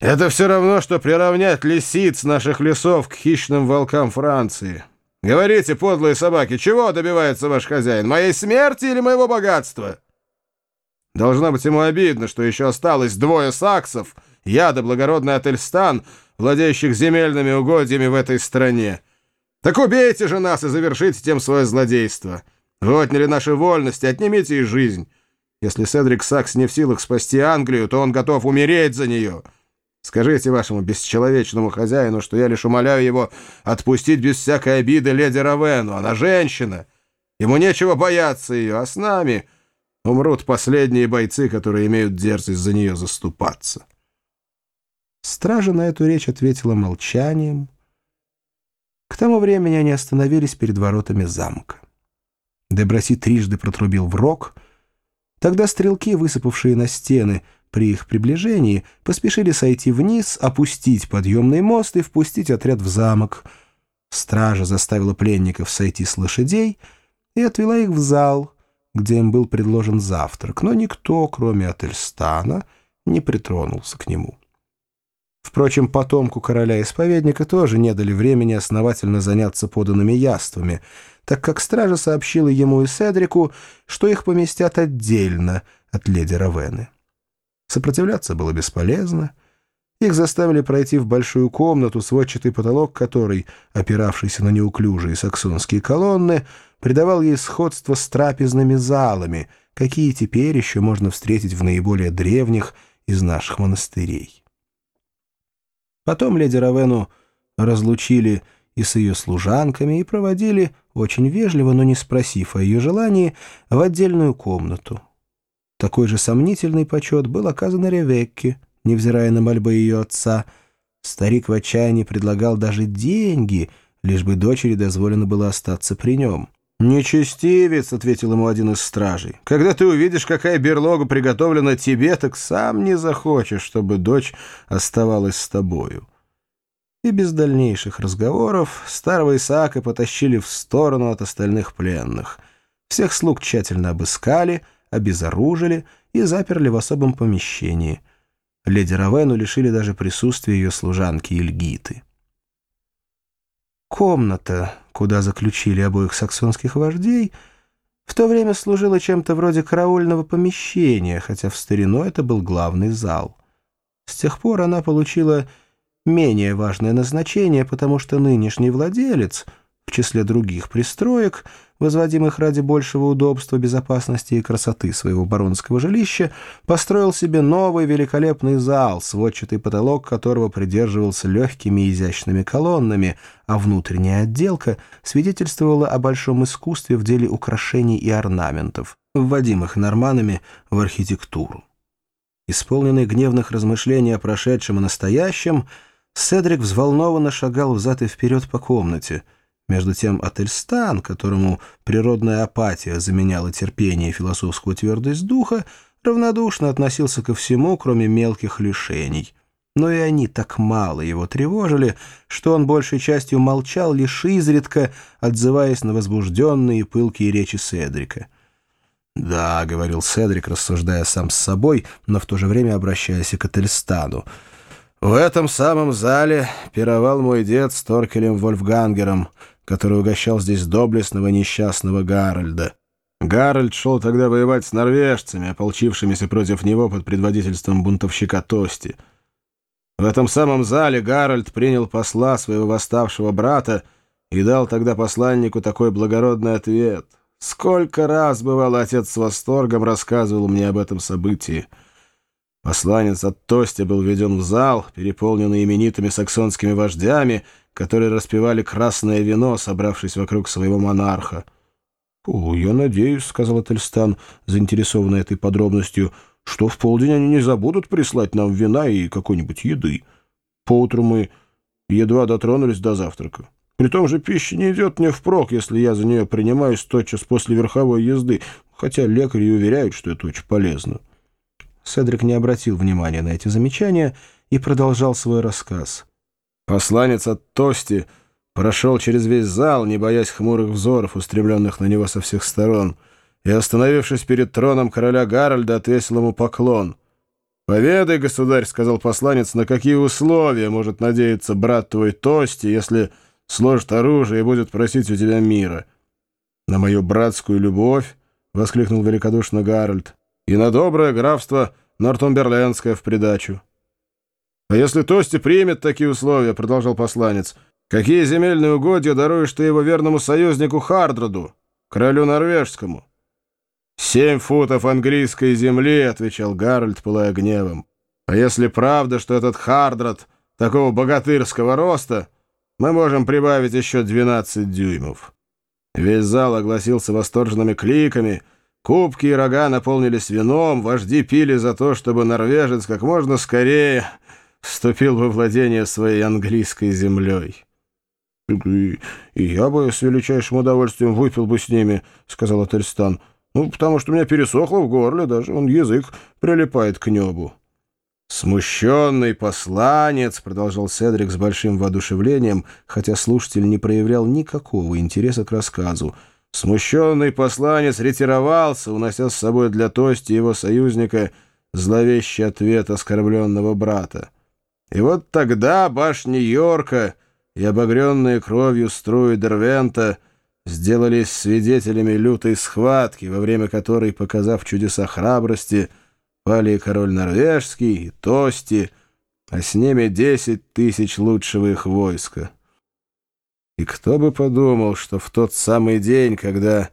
Это все равно, что приравнять лисиц наших лесов к хищным волкам Франции. Говорите, подлые собаки, чего добивается ваш хозяин? Моей смерти или моего богатства? Должно быть ему обидно, что еще осталось двое саксов, я да благородный Ательстан, владеющих земельными угодьями в этой стране. Так убейте же нас и завершите тем свое злодейство. Вы отняли наши вольности, отнимите и жизнь. Если Седрик Сакс не в силах спасти Англию, то он готов умереть за нее». Скажите вашему бесчеловечному хозяину, что я лишь умоляю его отпустить без всякой обиды леди Равену. Она женщина. Ему нечего бояться ее, а с нами умрут последние бойцы, которые имеют дерзость за нее заступаться. Стража на эту речь ответила молчанием. К тому времени они остановились перед воротами замка. Деброси трижды протрубил в рог. Тогда стрелки, высыпавшие на стены, — при их приближении поспешили сойти вниз, опустить подъемный мост и впустить отряд в замок. Стража заставила пленников сойти с лошадей и отвела их в зал, где им был предложен завтрак, но никто, кроме Ательстана, не притронулся к нему. Впрочем, потомку короля-исповедника тоже не дали времени основательно заняться поданными яствами, так как стража сообщила ему и Седрику, что их поместят отдельно от леди Равены. Сопротивляться было бесполезно. Их заставили пройти в большую комнату, сводчатый потолок которой, опиравшийся на неуклюжие саксонские колонны, придавал ей сходство с трапезными залами, какие теперь еще можно встретить в наиболее древних из наших монастырей. Потом леди Равену разлучили и с ее служанками и проводили, очень вежливо, но не спросив о ее желании, в отдельную комнату. Такой же сомнительный почет был оказан Ревекке, невзирая на мольбы ее отца. Старик в отчаянии предлагал даже деньги, лишь бы дочери дозволено было остаться при нем. «Нечестивец», — ответил ему один из стражей, — «когда ты увидишь, какая берлога приготовлена тебе, так сам не захочешь, чтобы дочь оставалась с тобою». И без дальнейших разговоров старого Исаака потащили в сторону от остальных пленных. Всех слуг тщательно обыскали — обезоружили и заперли в особом помещении. Леди Равену лишили даже присутствия ее служанки Ильгиты. Комната, куда заключили обоих саксонских вождей, в то время служила чем-то вроде караульного помещения, хотя в старину это был главный зал. С тех пор она получила менее важное назначение, потому что нынешний владелец, в числе других пристроек, возводимых ради большего удобства, безопасности и красоты своего баронского жилища, построил себе новый великолепный зал, сводчатый потолок которого придерживался легкими изящными колоннами, а внутренняя отделка свидетельствовала о большом искусстве в деле украшений и орнаментов, вводимых норманами в архитектуру. Исполненный гневных размышлений о прошедшем и настоящем, Седрик взволнованно шагал взад и вперед по комнате — между тем Ательстан, которому природная апатия заменяла терпение и философскую твердость духа, равнодушно относился ко всему, кроме мелких лишений. Но и они так мало его тревожили, что он большей частью молчал лишь изредка, отзываясь на возбужденные пылкие речи Седрика. «Да», — говорил Седрик, рассуждая сам с собой, но в то же время обращаясь к Ательстану, — «в этом самом зале пировал мой дед с Торкелем Вольфгангером» который угощал здесь доблестного несчастного Гарольда. Гарольд шел тогда воевать с норвежцами, ополчившимися против него под предводительством бунтовщика Тости. В этом самом зале Гарольд принял посла своего восставшего брата и дал тогда посланнику такой благородный ответ. Сколько раз, бывало, отец с восторгом рассказывал мне об этом событии. Посланец от Тостя был введен в зал, переполненный именитыми саксонскими вождями, которые распивали красное вино, собравшись вокруг своего монарха. «О, я надеюсь», — сказал Ательстан, заинтересованный этой подробностью, «что в полдень они не забудут прислать нам вина и какой-нибудь еды. Поутру мы едва дотронулись до завтрака. При том же пища не идет мне впрок, если я за нее принимаюсь тотчас после верховой езды, хотя лекари уверяют, что это очень полезно». Седрик не обратил внимания на эти замечания и продолжал свой рассказ. Посланец от Тости прошел через весь зал, не боясь хмурых взоров, устремленных на него со всех сторон, и, остановившись перед троном короля Гарольда, отвесил ему поклон. «Поведай, государь», — сказал посланец, — «на какие условия может надеяться брат твой Тости, если сложит оружие и будет просить у тебя мира?» «На мою братскую любовь», — воскликнул великодушно Гарольд, — «и на доброе графство Нортумберлендское в придачу». «А если Тости примет такие условия», — продолжал посланец, — «какие земельные угодья даруешь ты его верному союзнику Хардраду, королю норвежскому?» «Семь футов английской земли», — отвечал Гарольд, пылая гневом. «А если правда, что этот Хардрат такого богатырского роста, мы можем прибавить еще двенадцать дюймов». Весь зал огласился восторженными кликами, кубки и рога наполнились вином, вожди пили за то, чтобы норвежец как можно скорее вступил во владение своей английской землей. «И, я бы с величайшим удовольствием выпил бы с ними», — сказал Ательстан. Ну, потому что у меня пересохло в горле, даже он язык прилипает к небу. «Смущенный посланец», — продолжал Седрик с большим воодушевлением, хотя слушатель не проявлял никакого интереса к рассказу. «Смущенный посланец ретировался, унося с собой для Тости его союзника зловещий ответ оскорбленного брата. И вот тогда башни Йорка и обогренные кровью струи Дервента — сделались свидетелями лютой схватки, во время которой, показав чудеса храбрости, пали и король норвежский, и Тости, а с ними десять тысяч лучшего их войска. И кто бы подумал, что в тот самый день, когда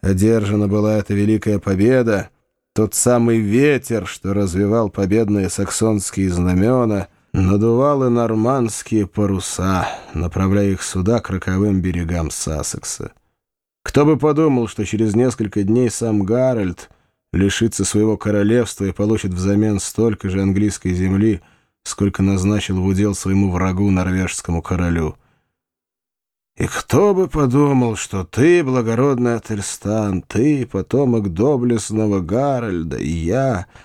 одержана была эта великая победа, тот самый ветер, что развивал победные саксонские знамена — надувал и нормандские паруса, направляя их сюда к роковым берегам Сассекса. Кто бы подумал, что через несколько дней сам Гарольд лишится своего королевства и получит взамен столько же английской земли, сколько назначил в удел своему врагу, норвежскому королю. И кто бы подумал, что ты, благородный Ательстан, ты, потомок доблестного Гарольда, и я —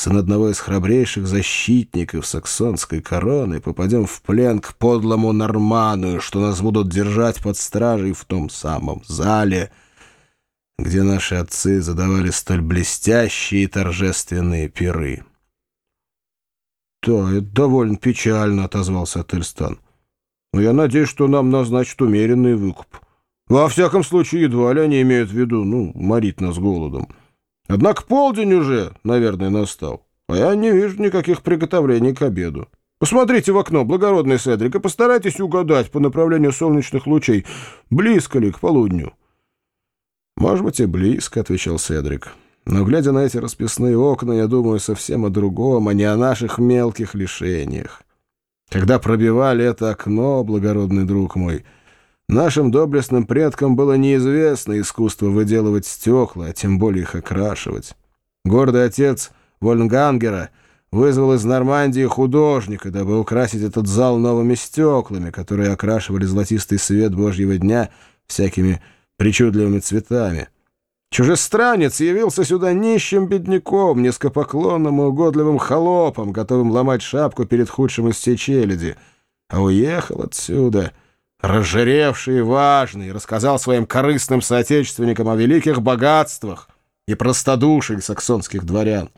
сын одного из храбрейших защитников саксонской короны, попадем в плен к подлому Норману, что нас будут держать под стражей в том самом зале, где наши отцы задавали столь блестящие и торжественные пиры. «Да, это довольно печально», — отозвался Ательстан. «Но я надеюсь, что нам назначат умеренный выкуп. Во всяком случае, едва ли они имеют в виду, ну, морить нас голодом». Однако полдень уже, наверное, настал, а я не вижу никаких приготовлений к обеду. Посмотрите в окно, благородный Седрик, и постарайтесь угадать по направлению солнечных лучей, близко ли к полудню. «Может быть, и близко», — отвечал Седрик. «Но, глядя на эти расписные окна, я думаю совсем о другом, а не о наших мелких лишениях. Когда пробивали это окно, благородный друг мой, — Нашим доблестным предкам было неизвестно искусство выделывать стекла, а тем более их окрашивать. Гордый отец Вольнгангера вызвал из Нормандии художника, дабы украсить этот зал новыми стеклами, которые окрашивали золотистый свет Божьего дня всякими причудливыми цветами. Чужестранец явился сюда нищим бедняком, низкопоклонным и угодливым холопом, готовым ломать шапку перед худшим из всей челяди, а уехал отсюда — разжиревший и важный, рассказал своим корыстным соотечественникам о великих богатствах и простодушии саксонских дворян.